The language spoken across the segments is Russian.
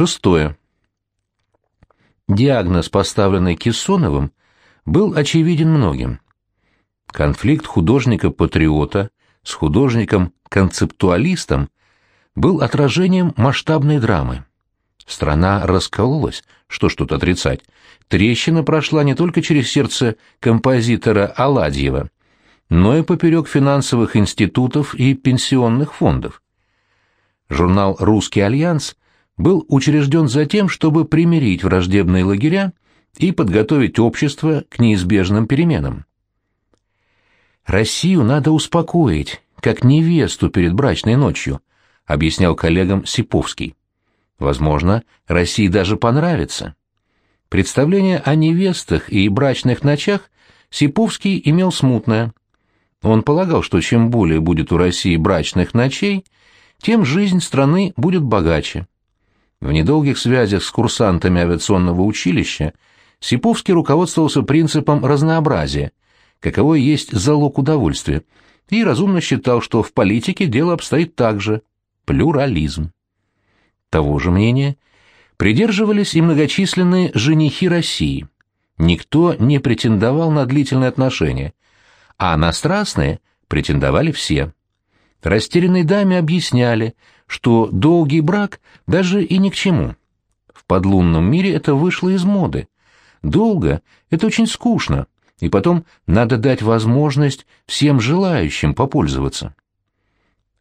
Шестое. Диагноз, поставленный Кессоновым, был очевиден многим. Конфликт художника-патриота с художником-концептуалистом был отражением масштабной драмы. Страна раскололась, что ж тут отрицать. Трещина прошла не только через сердце композитора Аладьева, но и поперек финансовых институтов и пенсионных фондов. Журнал «Русский альянс» был учрежден за тем, чтобы примирить враждебные лагеря и подготовить общество к неизбежным переменам. «Россию надо успокоить, как невесту перед брачной ночью», объяснял коллегам Сиповский. Возможно, России даже понравится. Представление о невестах и брачных ночах Сиповский имел смутное. Он полагал, что чем более будет у России брачных ночей, тем жизнь страны будет богаче. В недолгих связях с курсантами авиационного училища Сиповский руководствовался принципом разнообразия, каково есть залог удовольствия, и разумно считал, что в политике дело обстоит так же – плюрализм. Того же мнения придерживались и многочисленные женихи России. Никто не претендовал на длительные отношения, а на страстные претендовали все. Растерянной даме объясняли, что долгий брак даже и ни к чему. В подлунном мире это вышло из моды. Долго — это очень скучно, и потом надо дать возможность всем желающим попользоваться.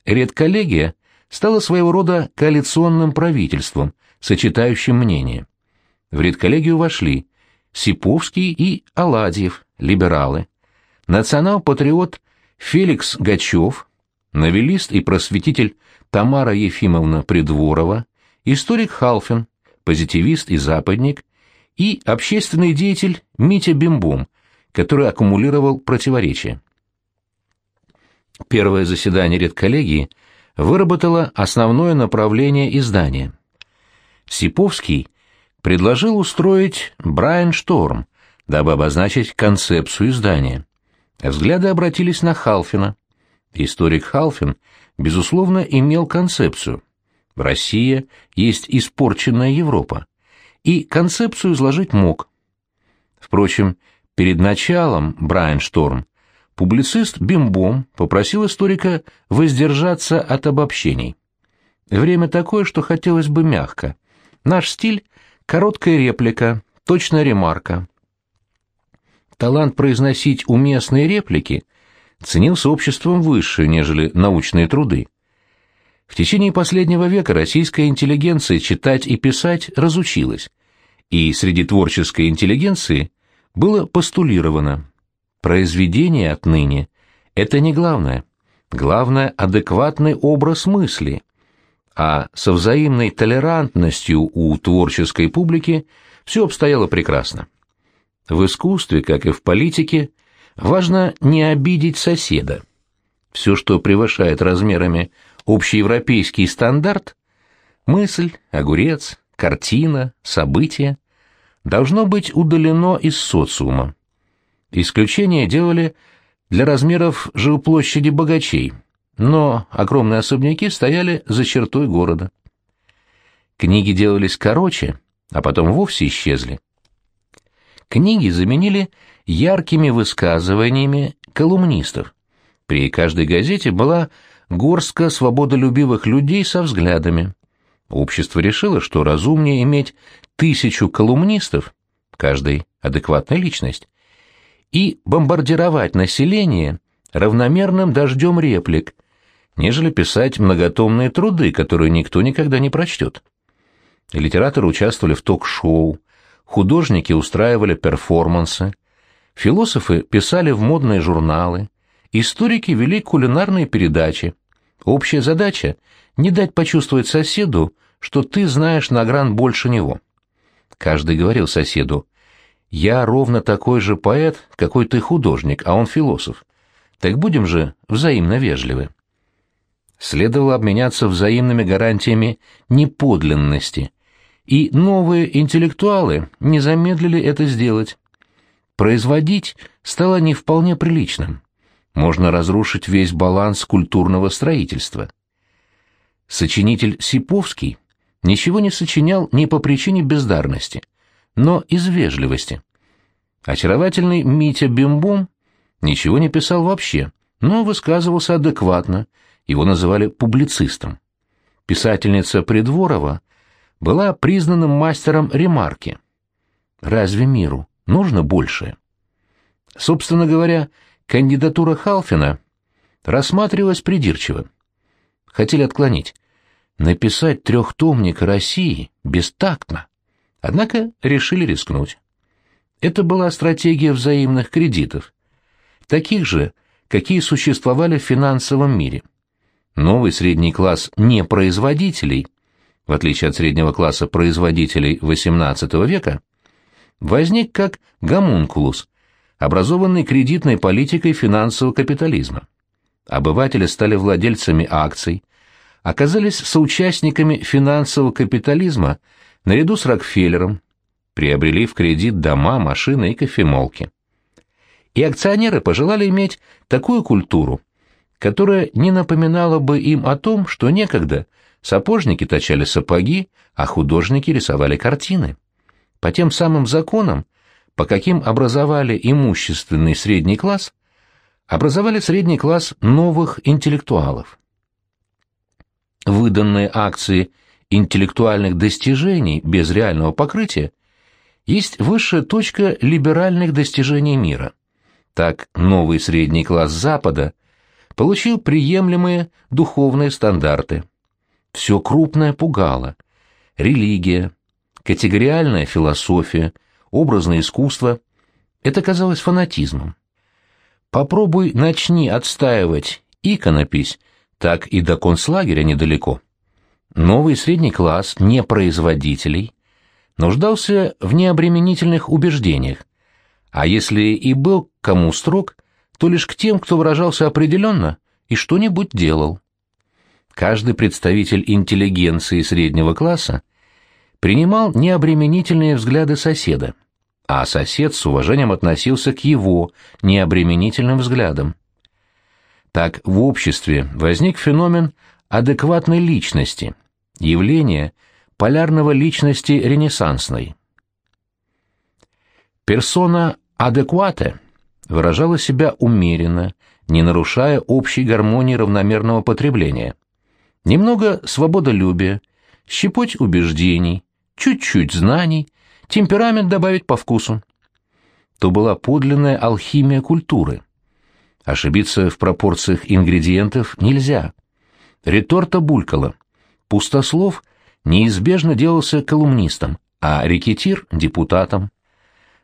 Редколлегия стала своего рода коалиционным правительством, сочетающим мнения. В редколлегию вошли Сиповский и Аладьев, либералы, национал-патриот Феликс Гачев, новелист и просветитель Тамара Ефимовна Придворова, историк Халфин, позитивист и западник, и общественный деятель Митя Бимбом, который аккумулировал противоречия. Первое заседание редколлегии выработало основное направление издания. Сиповский предложил устроить Брайан-шторм, дабы обозначить концепцию издания. Взгляды обратились на Халфина. Историк Халфин, безусловно, имел концепцию. Россия есть испорченная Европа. И концепцию изложить мог. Впрочем, перед началом Брайан-шторм публицист Бимбом попросил историка воздержаться от обобщений. Время такое, что хотелось бы мягко. Наш стиль — короткая реплика, точная ремарка, талант произносить уместные реплики ценился обществом выше, нежели научные труды. В течение последнего века российская интеллигенция читать и писать разучилась, и среди творческой интеллигенции было постулировано произведение отныне – это не главное. Главное – адекватный образ мысли, а со взаимной толерантностью у творческой публики все обстояло прекрасно. В искусстве, как и в политике, важно не обидеть соседа. Все, что превышает размерами общеевропейский стандарт, мысль, огурец, картина, событие, должно быть удалено из социума. Исключения делали для размеров жилплощади богачей, но огромные особняки стояли за чертой города. Книги делались короче, а потом вовсе исчезли. Книги заменили яркими высказываниями колумнистов. При каждой газете была горстка свободолюбивых людей со взглядами. Общество решило, что разумнее иметь тысячу колумнистов, каждый адекватная личность, и бомбардировать население равномерным дождем реплик, нежели писать многотомные труды, которые никто никогда не прочтет. Литераторы участвовали в ток-шоу, художники устраивали перформансы, философы писали в модные журналы, историки вели кулинарные передачи. Общая задача — не дать почувствовать соседу, что ты знаешь на гран больше него. Каждый говорил соседу, «Я ровно такой же поэт, какой ты художник, а он философ. Так будем же взаимно вежливы». Следовало обменяться взаимными гарантиями неподлинности, и новые интеллектуалы не замедлили это сделать. Производить стало не вполне приличным. Можно разрушить весь баланс культурного строительства. Сочинитель Сиповский ничего не сочинял не по причине бездарности, но из вежливости. Очаровательный Митя Бимбум ничего не писал вообще, но высказывался адекватно, его называли публицистом. Писательница Придворова была признанным мастером ремарки. Разве миру нужно большее? Собственно говоря, кандидатура Халфина рассматривалась придирчиво. Хотели отклонить. Написать трехтомник России бестактно. Однако решили рискнуть. Это была стратегия взаимных кредитов, таких же, какие существовали в финансовом мире. Новый средний класс непроизводителей, в отличие от среднего класса производителей XVIII века, возник как гомункулус, образованный кредитной политикой финансового капитализма. Обыватели стали владельцами акций, оказались соучастниками финансового капитализма наряду с Рокфеллером, приобрели в кредит дома, машины и кофемолки. И акционеры пожелали иметь такую культуру, которая не напоминала бы им о том, что некогда сапожники точали сапоги, а художники рисовали картины. По тем самым законам, по каким образовали имущественный средний класс, образовали средний класс новых интеллектуалов. Выданные акции интеллектуальных достижений без реального покрытия есть высшая точка либеральных достижений мира. Так новый средний класс Запада получил приемлемые духовные стандарты. Все крупное пугало. Религия, категориальная философия, образное искусство — это казалось фанатизмом. Попробуй начни отстаивать иконопись, так и до концлагеря недалеко. Новый средний класс непроизводителей нуждался в необременительных убеждениях, а если и был кому строг, то лишь к тем, кто выражался определенно и что-нибудь делал. Каждый представитель интеллигенции среднего класса принимал необременительные взгляды соседа, а сосед с уважением относился к его необременительным взглядам. Так в обществе возник феномен адекватной личности, явление полярного личности ренессансной. Персона адеквате выражала себя умеренно, не нарушая общей гармонии равномерного потребления. Немного свободолюбия, щепоть убеждений, чуть-чуть знаний, темперамент добавить по вкусу. То была подлинная алхимия культуры. Ошибиться в пропорциях ингредиентов нельзя. Реторта булькала. Пустослов неизбежно делался колумнистом, а рекетир — депутатом.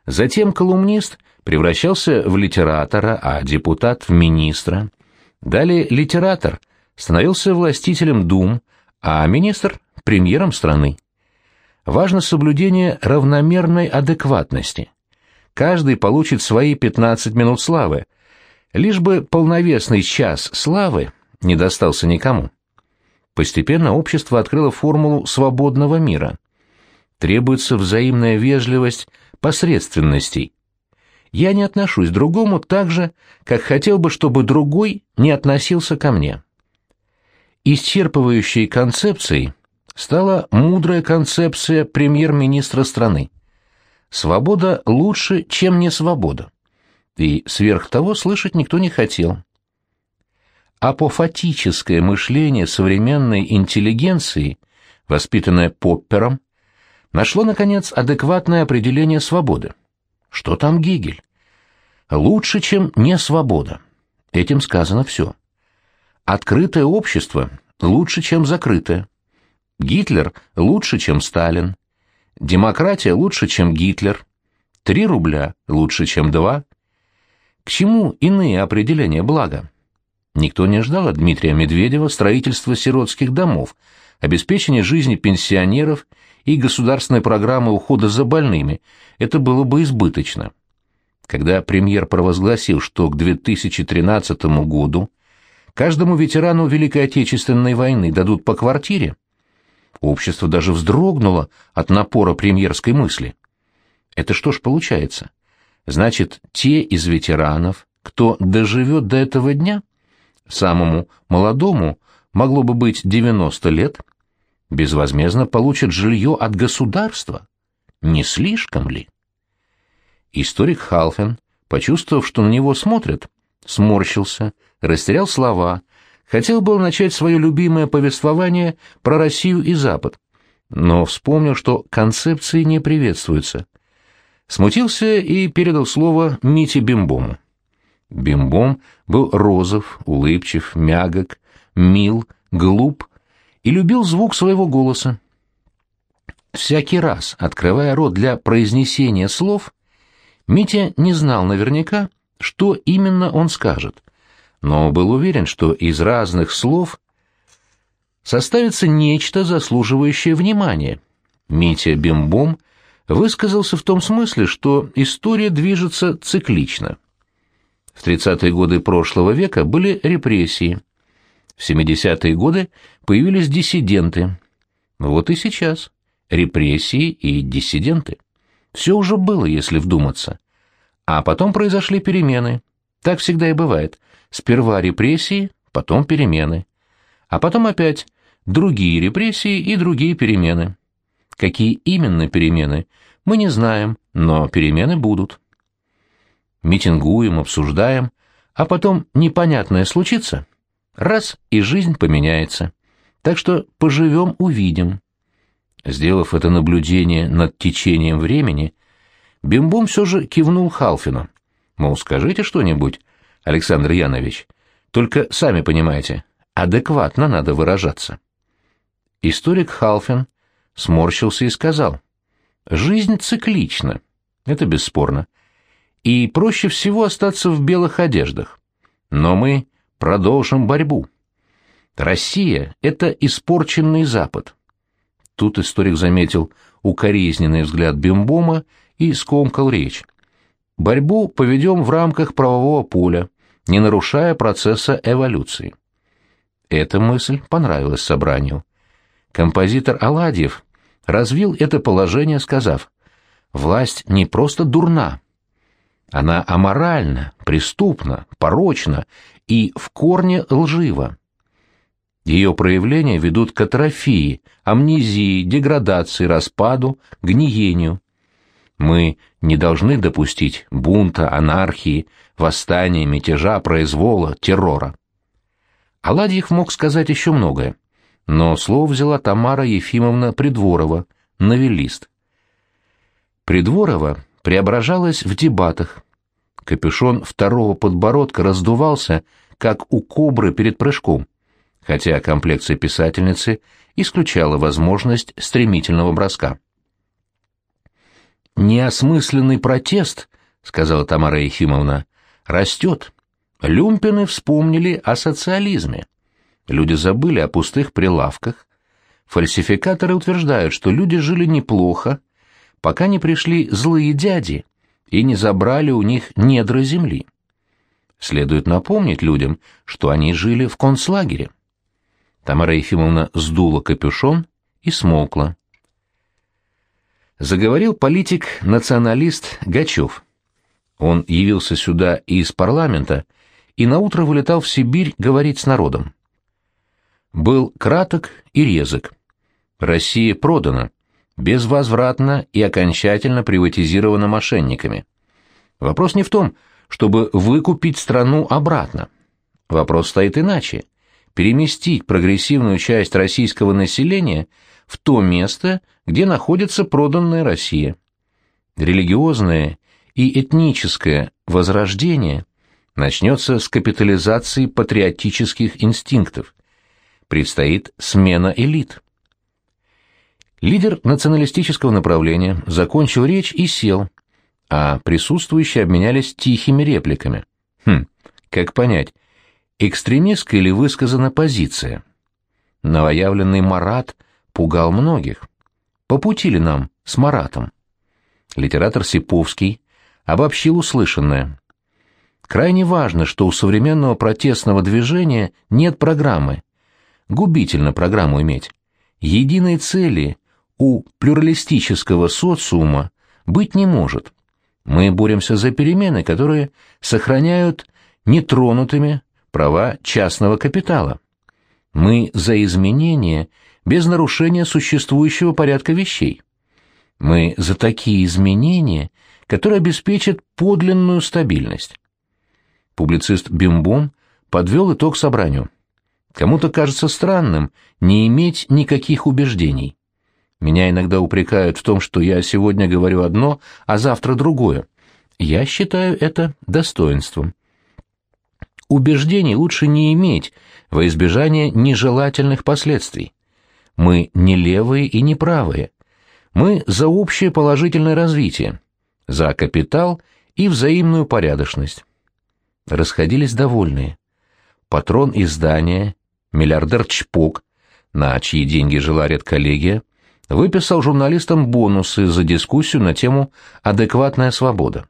Затем колумнист превращался в литератора, а депутат — в министра. Далее литератор становился властителем дум, а министр — премьером страны. Важно соблюдение равномерной адекватности. Каждый получит свои 15 минут славы, лишь бы полновесный час славы не достался никому. Постепенно общество открыло формулу свободного мира. Требуется взаимная вежливость посредственностей. Я не отношусь другому так же, как хотел бы, чтобы другой не относился ко мне. Исчерпывающей концепцией стала мудрая концепция премьер-министра страны. Свобода лучше, чем не свобода. И сверх того слышать никто не хотел. Апофатическое мышление современной интеллигенции, воспитанное Поппером, нашло, наконец, адекватное определение свободы. Что там Гегель? Лучше, чем не свобода. Этим сказано все. Открытое общество лучше, чем закрытое. Гитлер лучше, чем Сталин. Демократия лучше, чем Гитлер. Три рубля лучше, чем два. К чему иные определения блага? Никто не ждал от Дмитрия Медведева строительства сиротских домов, обеспечения жизни пенсионеров и государственной программы ухода за больными. Это было бы избыточно. Когда премьер провозгласил, что к 2013 году каждому ветерану Великой Отечественной войны дадут по квартире, общество даже вздрогнуло от напора премьерской мысли. Это что ж получается? Значит, те из ветеранов, кто доживет до этого дня, самому молодому могло бы быть 90 лет, безвозмездно получат жилье от государства. Не слишком ли? Историк Халфен, почувствовав, что на него смотрят, сморщился, растерял слова, хотел был начать свое любимое повествование про Россию и Запад, но вспомнил, что концепции не приветствуются. Смутился и передал слово Мите Бимбому. Бимбом был розов, улыбчив, мягок, мил, глуп и любил звук своего голоса. Всякий раз, открывая рот для произнесения слов, Митя не знал наверняка, что именно он скажет, но был уверен, что из разных слов составится нечто, заслуживающее внимания. Митя Бимбом высказался в том смысле, что история движется циклично. В 30-е годы прошлого века были репрессии. В 70-е годы появились диссиденты. Вот и сейчас репрессии и диссиденты. Все уже было, если вдуматься. А потом произошли перемены. Так всегда и бывает. Сперва репрессии, потом перемены. А потом опять другие репрессии и другие перемены. Какие именно перемены, мы не знаем, но перемены будут. Митингуем, обсуждаем, а потом непонятное случится. Раз, и жизнь поменяется. Так что поживем, увидим. Сделав это наблюдение над течением времени, Бимбом все же кивнул Халфину. Мол, скажите что-нибудь, Александр Янович. Только, сами понимаете, адекватно надо выражаться. Историк Халфин сморщился и сказал, «Жизнь циклична, это бесспорно, и проще всего остаться в белых одеждах. Но мы продолжим борьбу. Россия — это испорченный Запад». Тут историк заметил укоризненный взгляд Бимбома и скомкал речь. Борьбу поведем в рамках правового поля, не нарушая процесса эволюции. Эта мысль понравилась собранию. Композитор Аладьев развил это положение, сказав, «Власть не просто дурна, она аморальна, преступна, порочна и в корне лжива. Ее проявления ведут к атрофии, амнезии, деградации, распаду, гниению. Мы не должны допустить бунта, анархии, восстания, мятежа, произвола, террора. Аладьев мог сказать еще многое, но слово взяла Тамара Ефимовна Придворова, новеллист. Придворова преображалась в дебатах. Капюшон второго подбородка раздувался, как у кобры перед прыжком, хотя комплекция писательницы исключала возможность стремительного броска. «Неосмысленный протест», — сказала Тамара Ефимовна, — «растет. Люмпины вспомнили о социализме. Люди забыли о пустых прилавках. Фальсификаторы утверждают, что люди жили неплохо, пока не пришли злые дяди и не забрали у них недра земли. Следует напомнить людям, что они жили в концлагере». Тамара Ефимовна сдула капюшон и смолкла заговорил политик-националист Гачев. Он явился сюда из парламента и наутро вылетал в Сибирь говорить с народом. Был краток и резок. Россия продана, безвозвратно и окончательно приватизирована мошенниками. Вопрос не в том, чтобы выкупить страну обратно. Вопрос стоит иначе. Переместить прогрессивную часть российского населения – в то место, где находится проданная Россия. Религиозное и этническое возрождение начнется с капитализации патриотических инстинктов. Предстоит смена элит. Лидер националистического направления закончил речь и сел, а присутствующие обменялись тихими репликами. Хм, как понять, экстремистская ли высказана позиция? Новоявленный Марат пугал многих. По пути ли нам с Маратом? Литератор Сиповский обобщил услышанное. Крайне важно, что у современного протестного движения нет программы. Губительно программу иметь. Единой цели у плюралистического социума быть не может. Мы боремся за перемены, которые сохраняют нетронутыми права частного капитала. Мы за изменения без нарушения существующего порядка вещей. Мы за такие изменения, которые обеспечат подлинную стабильность. Публицист Бимбом подвел итог собранию. Кому-то кажется странным не иметь никаких убеждений. Меня иногда упрекают в том, что я сегодня говорю одно, а завтра другое. Я считаю это достоинством. Убеждений лучше не иметь во избежание нежелательных последствий. Мы не левые и не правые. Мы за общее положительное развитие, за капитал и взаимную порядочность. Расходились довольные. Патрон издания, миллиардер Чпок, на чьи деньги жила редколлегия, выписал журналистам бонусы за дискуссию на тему «Адекватная свобода».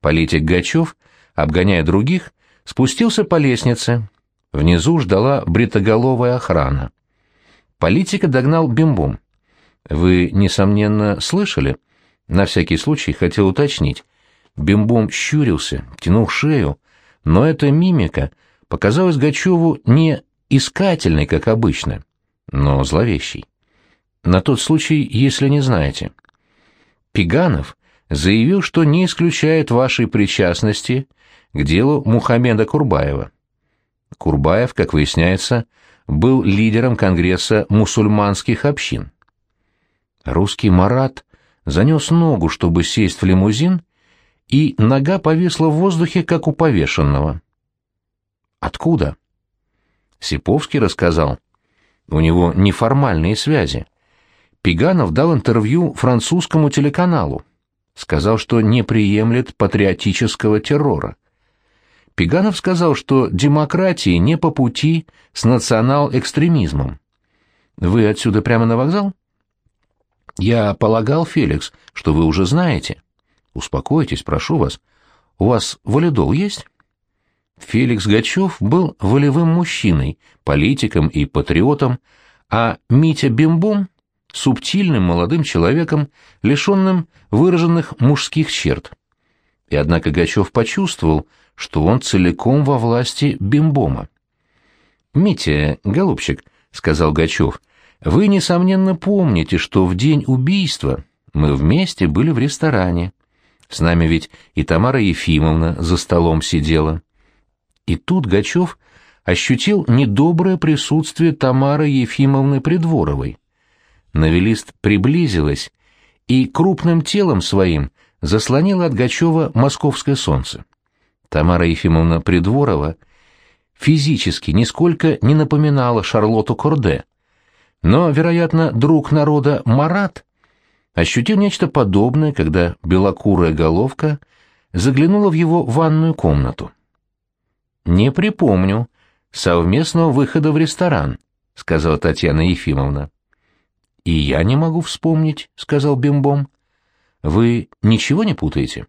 Политик Гачев, обгоняя других, спустился по лестнице. Внизу ждала бритоголовая охрана. Политика догнал бимбом. Вы, несомненно, слышали? На всякий случай хотел уточнить. Бимбом щурился, тянул шею, но эта мимика показалась Гачеву не искательной, как обычно, но зловещей. На тот случай, если не знаете. Пиганов заявил, что не исключает вашей причастности к делу Мухаммеда Курбаева. Курбаев, как выясняется, был лидером Конгресса мусульманских общин. Русский Марат занес ногу, чтобы сесть в лимузин, и нога повисла в воздухе, как у повешенного. Откуда? Сиповский рассказал. У него неформальные связи. Пиганов дал интервью французскому телеканалу. Сказал, что не приемлет патриотического террора. Пиганов сказал, что демократии не по пути с национал-экстремизмом. Вы отсюда прямо на вокзал? Я полагал, Феликс, что вы уже знаете. Успокойтесь, прошу вас. У вас валидол есть? Феликс Гачев был волевым мужчиной, политиком и патриотом, а Митя Бимбом субтильным молодым человеком, лишенным выраженных мужских черт. И однако Гачев почувствовал, что он целиком во власти Бимбома. «Митя, голубчик», — сказал Гачев, — «вы, несомненно, помните, что в день убийства мы вместе были в ресторане. С нами ведь и Тамара Ефимовна за столом сидела». И тут Гачев ощутил недоброе присутствие Тамары Ефимовны Придворовой. Новелист приблизилась и крупным телом своим заслонила от Гачева московское солнце. Тамара Ефимовна Придворова физически нисколько не напоминала Шарлотту Корде, но, вероятно, друг народа Марат ощутил нечто подобное, когда белокурая головка заглянула в его ванную комнату. «Не припомню совместного выхода в ресторан», — сказала Татьяна Ефимовна. «И я не могу вспомнить», — сказал Бимбом. «Вы ничего не путаете?»